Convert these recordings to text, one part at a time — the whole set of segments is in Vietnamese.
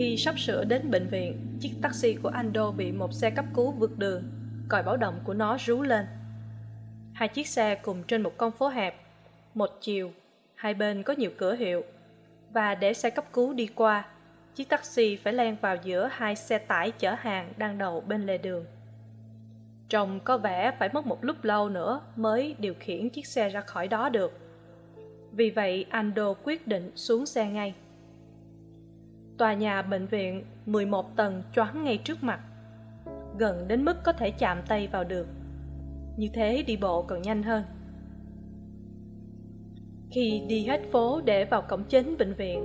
khi sắp sửa đến bệnh viện, chiếc taxi của Ando bị một xe cấp cứu vượt đường. Còi báo động của nó rú lên. Hai chiếc xe cùng trên một con phố hẹp, một chiều, hai bên có nhiều cửa hiệu. Và để xe cấp cứu đi qua, chiếc taxi phải len vào giữa hai xe tải chở hàng đang đậu bên lề đường. Trông có vẻ phải mất một lúc lâu nữa mới điều khiển chiếc xe ra khỏi đó được. Vì vậy, Ando quyết định xuống xe ngay. Tòa nhà bệnh viện 11 tầng choáng ngay trước mặt, gần đến mức có thể chạm tay vào được. Như thế đi bộ còn nhanh hơn. Khi đi hết phố để vào cổng chính bệnh viện,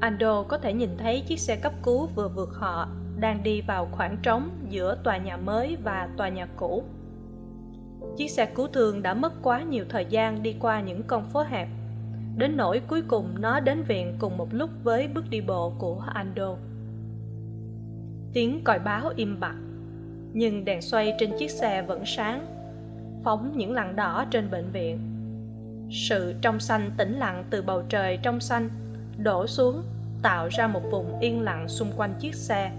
Ando có thể nhìn thấy chiếc xe cấp cứu vừa vượt họ đang đi vào khoảng trống giữa tòa nhà mới và tòa nhà cũ. Chiếc xe cứu thương đã mất quá nhiều thời gian đi qua những con phố hẹp đến nỗi cuối cùng nó đến viện cùng một lúc với bước đi bộ của ando. Tiếng còi báo im bặt, nhưng đèn xoay trên chiếc xe vẫn sáng, phóng những lằn đỏ trên bệnh viện. Sự trong xanh tĩnh lặng từ bầu trời trong xanh đổ xuống, tạo ra một vùng yên lặng xung quanh chiếc xe,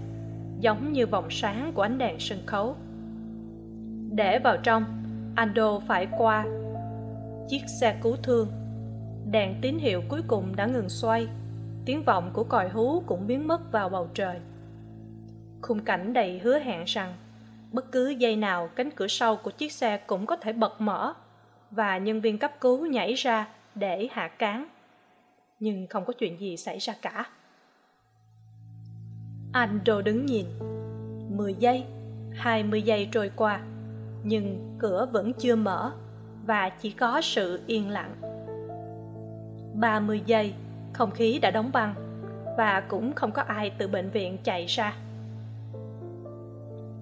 giống như vòng sáng của ánh đèn sân khấu. Để vào trong, ando phải qua chiếc xe cứu thương đèn tín hiệu cuối cùng đã ngừng xoay. Tiếng vọng của còi hú cũng biến mất vào bầu trời. Khung cảnh đầy hứa hẹn rằng bất cứ giây nào cánh cửa sau của chiếc xe cũng có thể bật mở và nhân viên cấp cứu nhảy ra để hạ cán. Nhưng không có chuyện gì xảy ra cả. Anh đô đứng nhìn. Mười giây, hai mươi giây trôi qua, nhưng cửa vẫn chưa mở và chỉ có sự yên lặng ba mươi giây, không khí đã đóng băng và cũng không có ai từ bệnh viện chạy ra.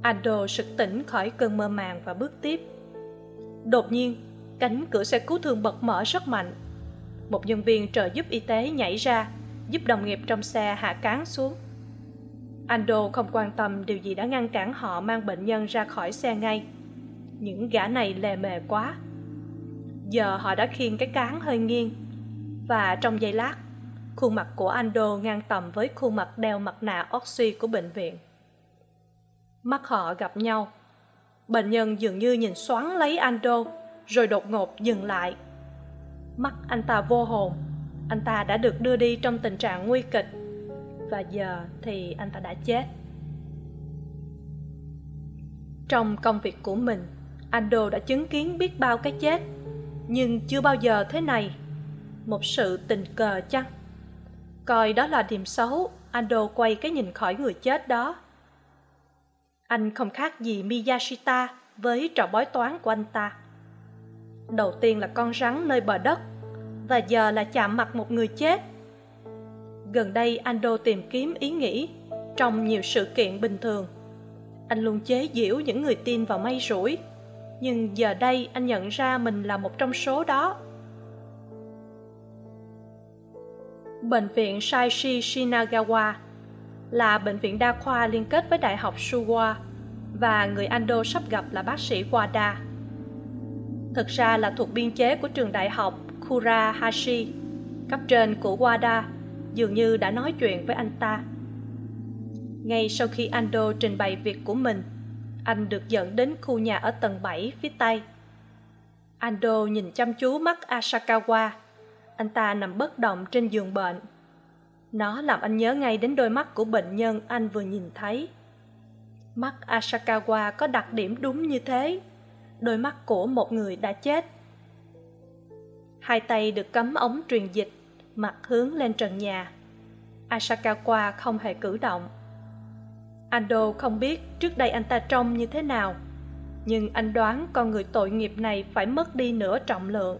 Ando sực tỉnh khỏi cơn mơ màng và bước tiếp. Đột nhiên, cánh cửa xe cứu thương bật mở rất mạnh. Một nhân viên trợ giúp y tế nhảy ra, giúp đồng nghiệp trong xe hạ cán xuống. Ando không quan tâm điều gì đã ngăn cản họ mang bệnh nhân ra khỏi xe ngay. Những gã này lề mề quá. Giờ họ đã khiêng cái cán hơi nghiêng và trong giây lát, khuôn mặt của ando ngang tầm với khuôn mặt đeo mặt nạ oxy của bệnh viện. Mắt họ gặp nhau. Bệnh nhân dường như nhìn xoắn lấy ando, rồi đột ngột dừng lại. Mắt anh ta vô hồn. Anh ta đã được đưa đi trong tình trạng nguy kịch. Và giờ thì anh ta đã chết. Trong công việc của mình, ando đã chứng kiến biết bao cái chết. Nhưng chưa bao giờ thế này một sự tình cờ chăng? Coi đó là điểm xấu, ando quay cái nhìn khỏi người chết đó. Anh không khác gì miyashita với trò bói toán của anh ta. Đầu tiên là con rắn nơi bờ đất, và giờ là chạm mặt một người chết. Gần đây ando tìm kiếm ý nghĩ trong nhiều sự kiện bình thường. Anh luôn chế giễu những người tin vào may rủi, nhưng giờ đây anh nhận ra mình là một trong số đó. Bệnh viện Saishi Shinagawa là bệnh viện đa khoa liên kết với Đại học Suwa và người Ando sắp gặp là bác sĩ Wada. Thực ra là thuộc biên chế của trường đại học Kurahashi, cấp trên của Wada dường như đã nói chuyện với anh ta. Ngay sau khi Ando trình bày việc của mình, anh được dẫn đến khu nhà ở tầng 7 phía tây. Ando nhìn chăm chú mắt Asakawa anh ta nằm bất động trên giường bệnh. Nó làm anh nhớ ngay đến đôi mắt của bệnh nhân anh vừa nhìn thấy. Mắt asakawa có đặc điểm đúng như thế. Đôi mắt của một người đã chết. Hai tay được cắm ống truyền dịch, mặt hướng lên trần nhà. Asakawa không hề cử động. Ando không biết trước đây anh ta trông như thế nào, nhưng anh đoán con người tội nghiệp này phải mất đi nửa trọng lượng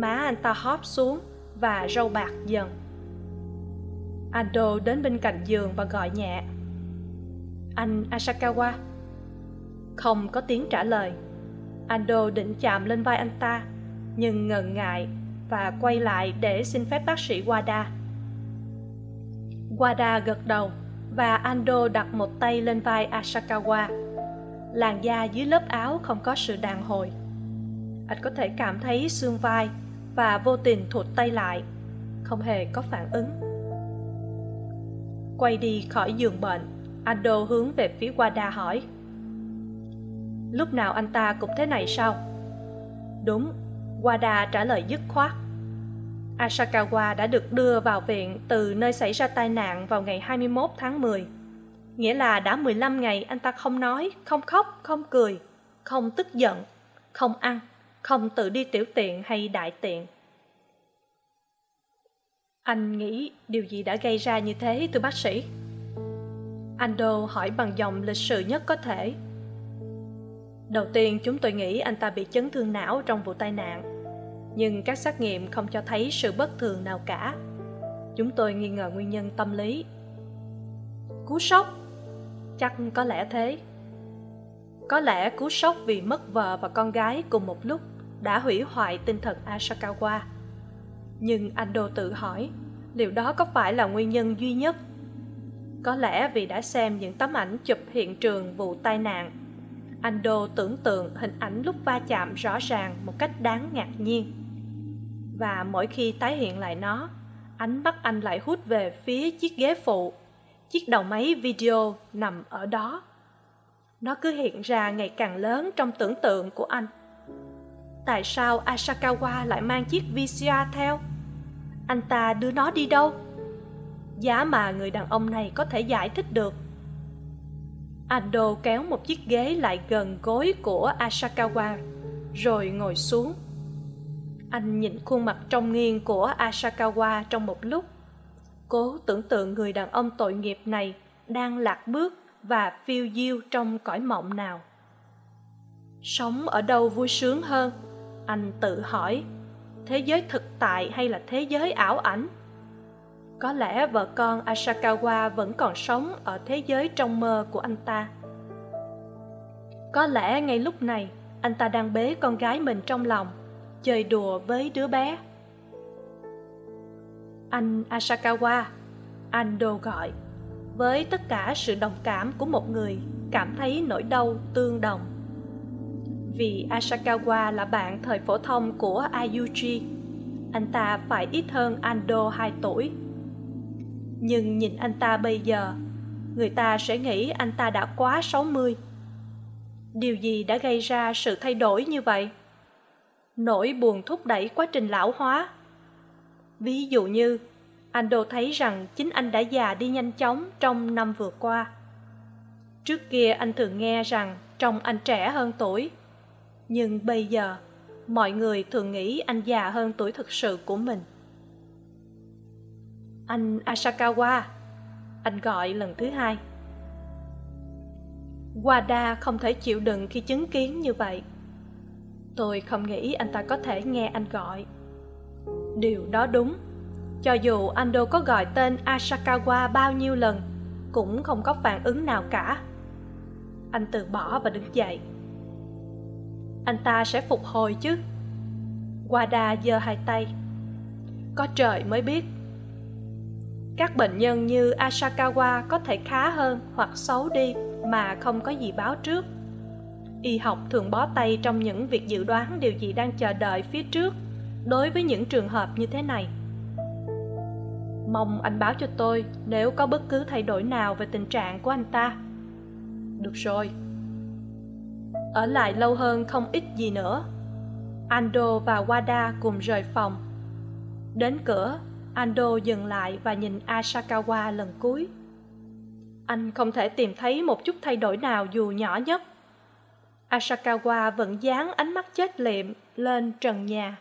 má anh ta hóp xuống và râu bạc dần. Ando đến bên cạnh giường và gọi nhẹ. Anh asakawa, không có tiếng trả lời. Ando định chạm lên vai anh ta, nhưng ngần ngại và quay lại để xin phép bác sĩ wada. Wada gật đầu và ando đặt một tay lên vai asakawa. Làn da dưới lớp áo không có sự đàn hồi. Anh có thể cảm thấy xương vai và vô tình thụt tay lại không hề có phản ứng. Quay đi khỏi giường bệnh ando hướng về phía wada hỏi lúc nào anh ta cũng thế này sao? Đúng wada trả lời dứt khoát. Asakawa đã được đưa vào viện từ nơi xảy ra tai nạn vào ngày 21 tháng 10. Nghĩa là đã 15 ngày anh ta không nói, không khóc, không cười, không tức giận, không ăn, không tự đi tiểu tiện hay đại tiện. Anh nghĩ điều gì đã gây ra như thế, thưa bác sĩ? Ando hỏi bằng giọng lịch sự nhất có thể. Đầu tiên, chúng tôi nghĩ anh ta bị chấn thương não trong vụ tai nạn. Nhưng các xét nghiệm không cho thấy sự bất thường nào cả. Chúng tôi nghi ngờ nguyên nhân tâm lý. Cú sốc? Chắc có lẽ thế. Có lẽ cú sốc vì mất vợ và con gái cùng một lúc đã hủy hoại tinh thần Asakawa. Nhưng Ando tự hỏi, liệu đó có phải là nguyên nhân duy nhất? Có lẽ vì đã xem những tấm ảnh chụp hiện trường vụ tai nạn Ando tưởng tượng hình ảnh lúc va chạm rõ ràng một cách đáng ngạc nhiên. Và mỗi khi tái hiện lại nó, ánh mắt anh lại hút về phía chiếc ghế phụ, chiếc đầu máy video nằm ở đó. Nó cứ hiện ra ngày càng lớn trong tưởng tượng của anh. Tại sao Asakawa lại mang chiếc VCR theo? Anh ta đưa nó đi đâu? Giá mà người đàn ông này có thể giải thích được ando kéo một chiếc ghế lại gần gối của asakawa, rồi ngồi xuống anh nhìn khuôn mặt trong nghiêng của asakawa trong một lúc cố tưởng tượng người đàn ông tội nghiệp này đang lạc bước và phiêu diêu trong cõi mộng nào. Sống ở đâu vui sướng hơn? Anh tự hỏi. Thế giới thực tại hay là thế giới ảo ảnh? Có lẽ vợ con Asakawa vẫn còn sống ở thế giới trong mơ của anh ta. Có lẽ ngay lúc này, anh ta đang bế con gái mình trong lòng, chơi đùa với đứa bé. Anh Asakawa, anh Đô gọi, với tất cả sự đồng cảm của một người cảm thấy nỗi đau tương đồng. Vì Asakawa là bạn thời phổ thông của Ayuji, anh ta phải ít hơn Ando 2 tuổi. Nhưng nhìn anh ta bây giờ người ta sẽ nghĩ anh ta đã quá sáu mươi. Điều gì đã gây ra sự thay đổi như vậy? Nỗi buồn thúc đẩy quá trình lão hóa. Ví dụ như anh đô thấy rằng chính anh đã già đi nhanh chóng trong năm vừa qua. Trước kia anh thường nghe rằng trông anh trẻ hơn tuổi, nhưng bây giờ mọi người thường nghĩ anh già hơn tuổi thực sự của mình. Anh asakawa anh gọi lần thứ hai. Wada không thể chịu đựng khi chứng kiến như vậy. Tôi không nghĩ anh ta có thể nghe anh gọi. Điều đó đúng cho dù anh đâu có gọi tên asakawa bao nhiêu lần, cũng không có phản ứng nào cả. Anh từ bỏ và đứng dậy. Anh ta sẽ phục hồi chứ? Wada giơ hai tay. Có trời mới biết. Các bệnh nhân như asakawa có thể khá hơn hoặc xấu đi mà không có gì báo trước. Y học thường bó tay trong những việc dự đoán điều gì đang chờ đợi phía trước đối với những trường hợp như thế này mong anh báo cho tôi nếu có bất cứ thay đổi nào về tình trạng của anh ta. Được rồi. Ở lại lâu hơn không ít gì nữa. Ando và wada cùng rời phòng. Đến cửa, ando dừng lại và nhìn asakawa lần cuối. Anh không thể tìm thấy một chút thay đổi nào dù nhỏ nhất. Asakawa vẫn dán ánh mắt chết liệm lên trần nhà.